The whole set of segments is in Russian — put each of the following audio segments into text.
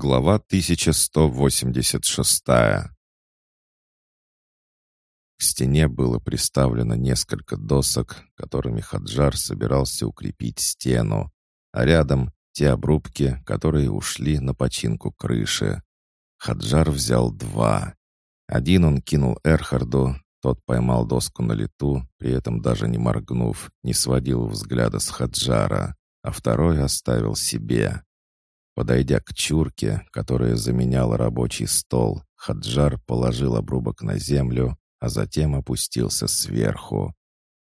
Глава 1186 К стене было приставлено несколько досок, которыми Хаджар собирался укрепить стену, а рядом те обрубки, которые ушли на починку крыши. Хаджар взял два. Один он кинул Эрхарду, тот поймал доску на лету, при этом даже не моргнув, не сводил взгляда с Хаджара, а второй оставил себе. Подойдя к чурке, которая заменяла рабочий стол, Хаджар положил обрубок на землю, а затем опустился сверху.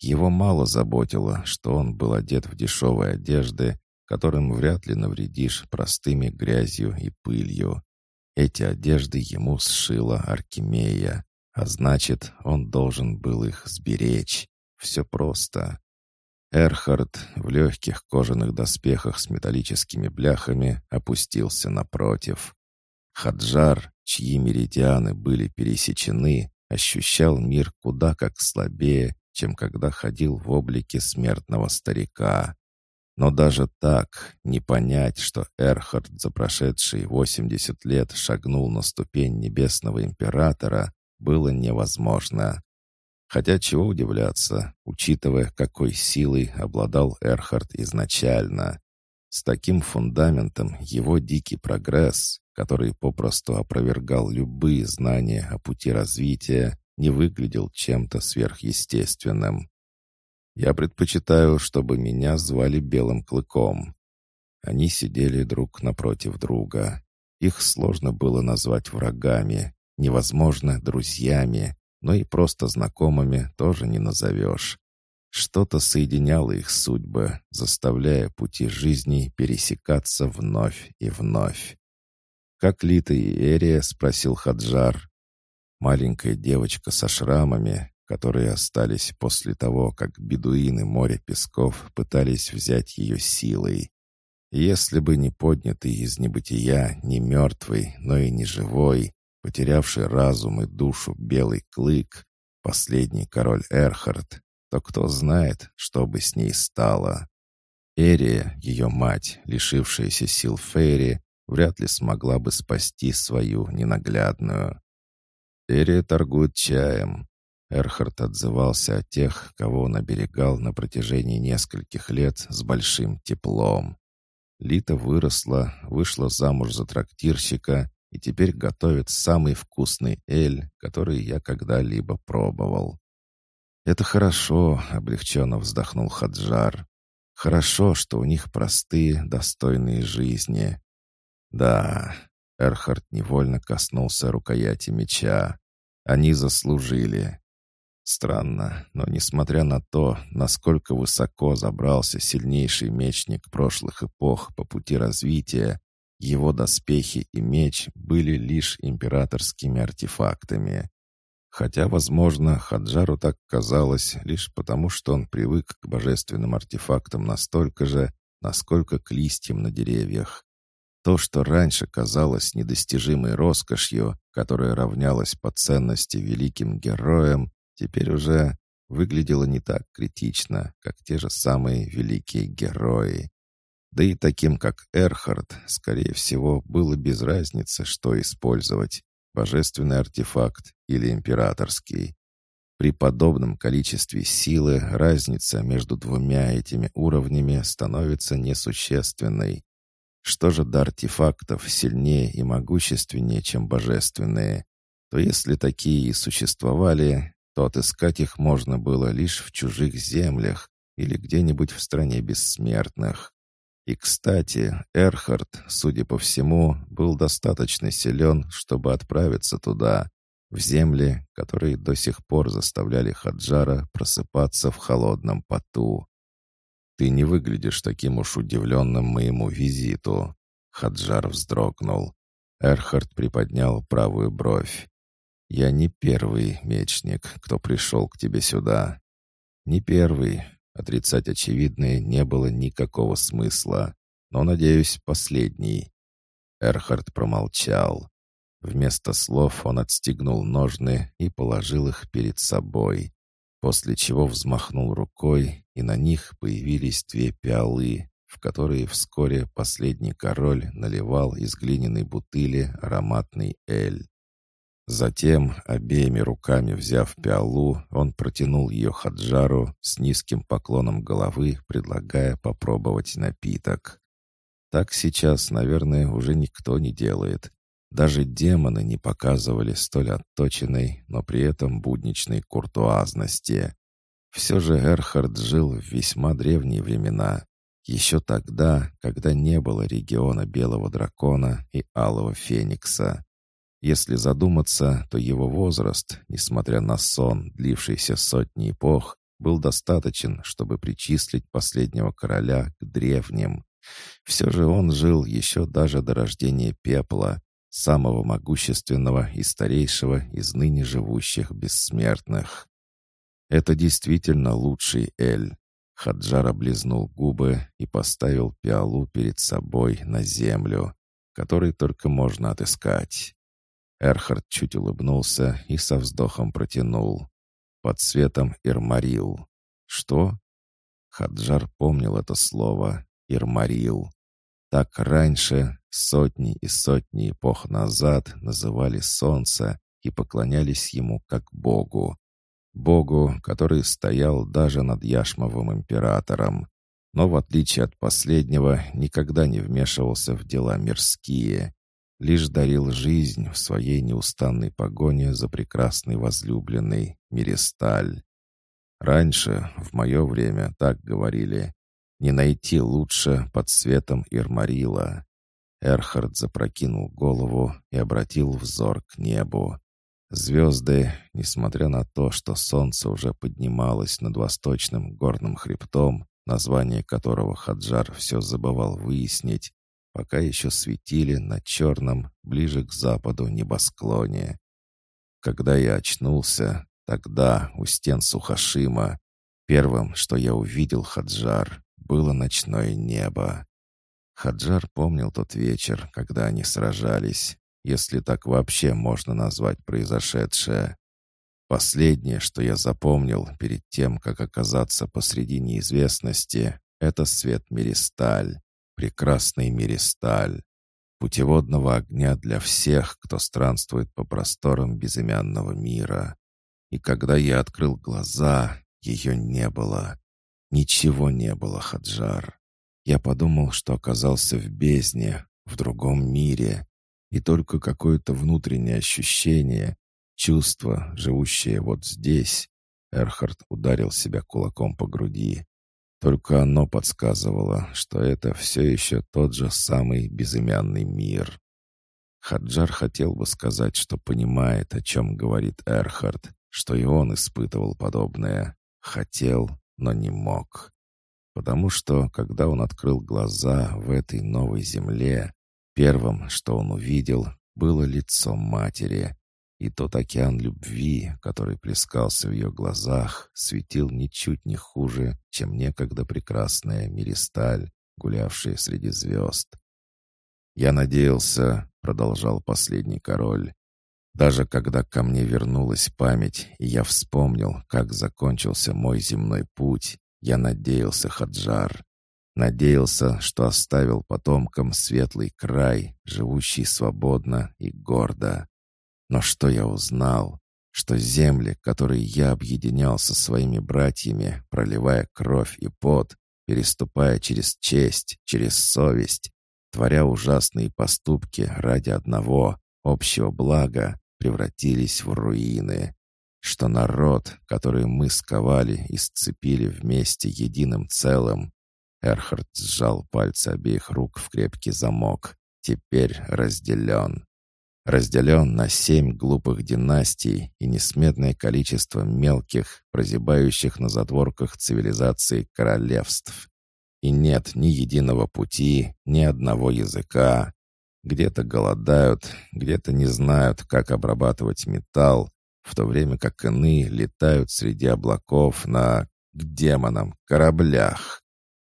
Его мало заботило, что он был одет в дешевые одежды, которым вряд ли навредишь простыми грязью и пылью. Эти одежды ему сшила Аркемия, а значит, он должен был их сберечь. Все просто. Эрхард в легких кожаных доспехах с металлическими бляхами опустился напротив. Хаджар, чьи меридианы были пересечены, ощущал мир куда как слабее, чем когда ходил в облике смертного старика. Но даже так не понять, что Эрхард за прошедшие 80 лет шагнул на ступень небесного императора, было невозможно. Хотя чего удивляться, учитывая, какой силой обладал Эрхард изначально. С таким фундаментом его дикий прогресс, который попросту опровергал любые знания о пути развития, не выглядел чем-то сверхъестественным. Я предпочитаю, чтобы меня звали Белым Клыком. Они сидели друг напротив друга. Их сложно было назвать врагами, невозможно друзьями, но и просто знакомыми тоже не назовешь. Что-то соединяло их судьбы, заставляя пути жизни пересекаться вновь и вновь. «Как Лита и Эрия?» — спросил Хаджар. Маленькая девочка со шрамами, которые остались после того, как бедуины моря песков пытались взять ее силой. Если бы не поднятый из небытия, не мертвый, но и не живой, потерявший разум и душу белый клык, последний король Эрхард, то кто знает, что бы с ней стало. Эрия, ее мать, лишившаяся сил Фейри, вряд ли смогла бы спасти свою ненаглядную. Эрия торгует чаем. Эрхард отзывался о тех, кого он оберегал на протяжении нескольких лет с большим теплом. Лита выросла, вышла замуж за трактирщика и теперь готовит самый вкусный эль, который я когда-либо пробовал. «Это хорошо», — облегченно вздохнул Хаджар. «Хорошо, что у них простые, достойные жизни». «Да», — Эрхард невольно коснулся рукояти меча. «Они заслужили». Странно, но несмотря на то, насколько высоко забрался сильнейший мечник прошлых эпох по пути развития, его доспехи и меч были лишь императорскими артефактами. Хотя, возможно, Хаджару так казалось лишь потому, что он привык к божественным артефактам настолько же, насколько к листьям на деревьях. То, что раньше казалось недостижимой роскошью, которая равнялась по ценности великим героям, теперь уже выглядело не так критично, как те же самые великие герои. Да и таким, как Эрхард, скорее всего, было без разницы, что использовать — божественный артефакт или императорский. При подобном количестве силы разница между двумя этими уровнями становится несущественной. Что же до артефактов сильнее и могущественнее, чем божественные, то если такие и существовали, то отыскать их можно было лишь в чужих землях или где-нибудь в стране бессмертных. И, кстати, Эрхард, судя по всему, был достаточно силен, чтобы отправиться туда, в земли, которые до сих пор заставляли Хаджара просыпаться в холодном поту. «Ты не выглядишь таким уж удивленным моему визиту», — Хаджар вздрогнул. Эрхард приподнял правую бровь. «Я не первый мечник, кто пришел к тебе сюда. Не первый, Отрицать очевидное не было никакого смысла. Но, надеюсь, последний. Эрхард промолчал. Вместо слов он отстегнул ножны и положил их перед собой, после чего взмахнул рукой, и на них появились две пиалы, в которые вскоре последний король наливал из глиняной бутыли ароматный эль. Затем, обеими руками взяв пиалу, он протянул ее Хаджару с низким поклоном головы, предлагая попробовать напиток. Так сейчас, наверное, уже никто не делает. Даже демоны не показывали столь отточенной, но при этом будничной куртуазности. Все же Эрхард жил в весьма древние времена, еще тогда, когда не было региона Белого Дракона и Алого Феникса. Если задуматься, то его возраст, несмотря на сон, длившийся сотни эпох, был достаточен, чтобы причислить последнего короля к древним. Все же он жил еще даже до рождения пепла, самого могущественного и старейшего из ныне живущих бессмертных. Это действительно лучший Эль. Хаджар облизнул губы и поставил пиалу перед собой на землю, который только можно отыскать. Эрхард чуть улыбнулся и со вздохом протянул. Под светом Ирмарил. Что? Хаджар помнил это слово. Ирмарил. Так раньше, сотни и сотни эпох назад, называли солнце и поклонялись ему как богу. Богу, который стоял даже над Яшмовым императором, но в отличие от последнего никогда не вмешивался в дела мирские, лишь дарил жизнь в своей неустанной погоне за прекрасной возлюбленной Миристаль. Раньше, в мое время, так говорили, не найти лучше под светом Ирмарила. Эрхард запрокинул голову и обратил взор к небу. Звезды, несмотря на то, что солнце уже поднималось над восточным горным хребтом, название которого Хаджар все забывал выяснить, пока еще светили на черном, ближе к западу небосклоне. Когда я очнулся, тогда, у стен Сухашима, первым, что я увидел Хаджар, было ночное небо. Хаджар помнил тот вечер, когда они сражались, если так вообще можно назвать произошедшее. Последнее, что я запомнил перед тем, как оказаться посреди неизвестности, это свет Миристаль, прекрасный Миристаль, путеводного огня для всех, кто странствует по просторам безымянного мира. И когда я открыл глаза, ее не было. Ничего не было, Хаджар. Я подумал, что оказался в бездне, в другом мире, и только какое-то внутреннее ощущение, чувство, живущее вот здесь, Эрхард ударил себя кулаком по груди. Только оно подсказывало, что это все еще тот же самый безымянный мир. Хаджар хотел бы сказать, что понимает, о чем говорит Эрхард, что и он испытывал подобное. Хотел, но не мог. Потому что, когда он открыл глаза в этой новой земле, первым, что он увидел, было лицо матери. И тот океан любви, который плескался в ее глазах, светил ничуть не хуже, чем некогда прекрасная Миристаль, гулявшая среди звезд. «Я надеялся», — продолжал последний король, даже когда ко мне вернулась память, и я вспомнил, как закончился мой земной путь, я надеялся, Хаджар. Надеялся, что оставил потомкам светлый край, живущий свободно и гордо. Но что я узнал? Что земли, которые я объединял со своими братьями, проливая кровь и пот, переступая через честь, через совесть, творя ужасные поступки ради одного, общего блага, превратились в руины, что народ, который мы сковали и сцепили вместе единым целым, Эрхард сжал пальцы обеих рук в крепкий замок, теперь разделен. Разделен на семь глупых династий и несметное количество мелких, прозябающих на задворках цивилизации королевств. И нет ни единого пути, ни одного языка, где-то голодают, где-то не знают, как обрабатывать металл, в то время как иные летают среди облаков на, к демонам, кораблях.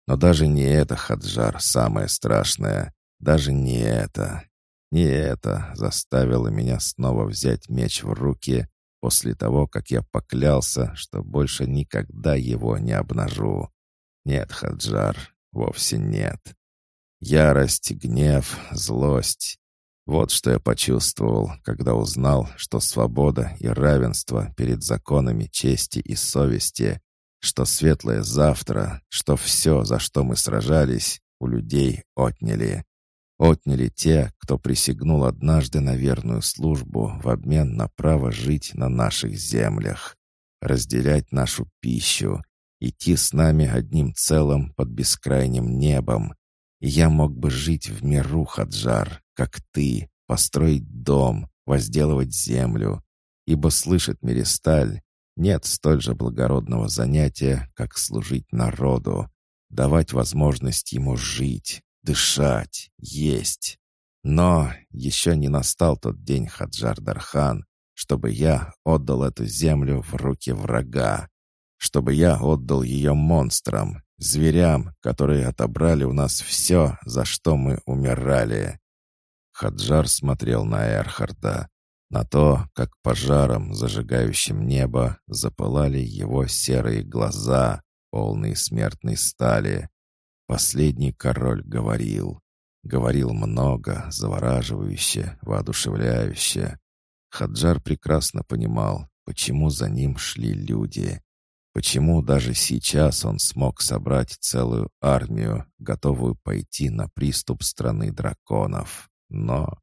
Но даже не это, Хаджар, самое страшное. Даже не это. Не это заставило меня снова взять меч в руки после того, как я поклялся, что больше никогда его не обнажу. Нет, Хаджар, Вовсе нет. Ярость, гнев, злость. Вот что я почувствовал, когда узнал, что свобода и равенство перед законами чести и совести, что светлое завтра, что все, за что мы сражались, у людей отняли. Отняли те, кто присягнул однажды на верную службу в обмен на право жить на наших землях, разделять нашу пищу, идти с нами одним целым под бескрайним небом. И я мог бы жить в миру, Хаджар, как ты, построить дом, возделывать землю, ибо слышит Меристаль, нет столь же благородного занятия, как служить народу, давать возможность ему жить, дышать, есть. Но еще не настал тот день, Хаджар Дархан, чтобы я отдал эту землю в руки врага, чтобы я отдал ее монстрам, зверям, которые отобрали у нас все, за что мы умирали. Хаджар смотрел на Эрхарда, на то, как пожаром, зажигающим небо, запылали его серые глаза, полные смертной стали. Последний король говорил. Говорил много, завораживающе, воодушевляюще. Хаджар прекрасно понимал, почему за ним шли люди. Почему даже сейчас он смог собрать целую армию, готовую пойти на приступ страны драконов. Но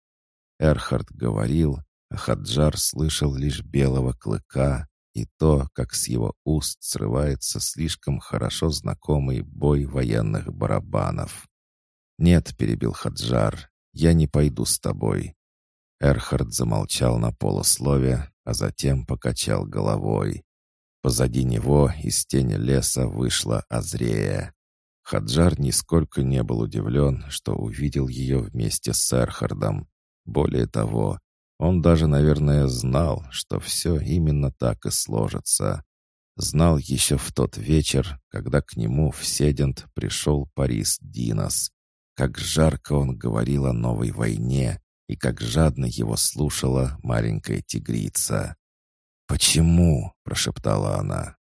Эрхард говорил, а Хаджар слышал лишь белого клыка и то, как с его уст срывается слишком хорошо знакомый бой военных барабанов. «Нет», — перебил Хаджар, — «я не пойду с тобой». Эрхард замолчал на полуслове, а затем покачал головой. Позади него из тени леса вышла Азрея. Хаджар нисколько не был удивлен, что увидел ее вместе с Эрхардом. Более того, он даже, наверное, знал, что все именно так и сложится. Знал еще в тот вечер, когда к нему в Седент пришел Парис Динос. Как жарко он говорил о новой войне, и как жадно его слушала маленькая тигрица. «Почему?» — прошептала она.